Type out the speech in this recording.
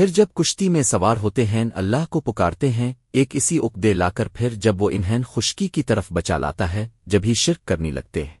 پھر جب کشتی میں سوار ہوتے ہیں، اللہ کو پکارتے ہیں، ایک اسی اقدے لا کر پھر جب وہ انہیں خشکی کی طرف بچا لاتا ہے، جب ہی شرک کرنے لگتے ہیں۔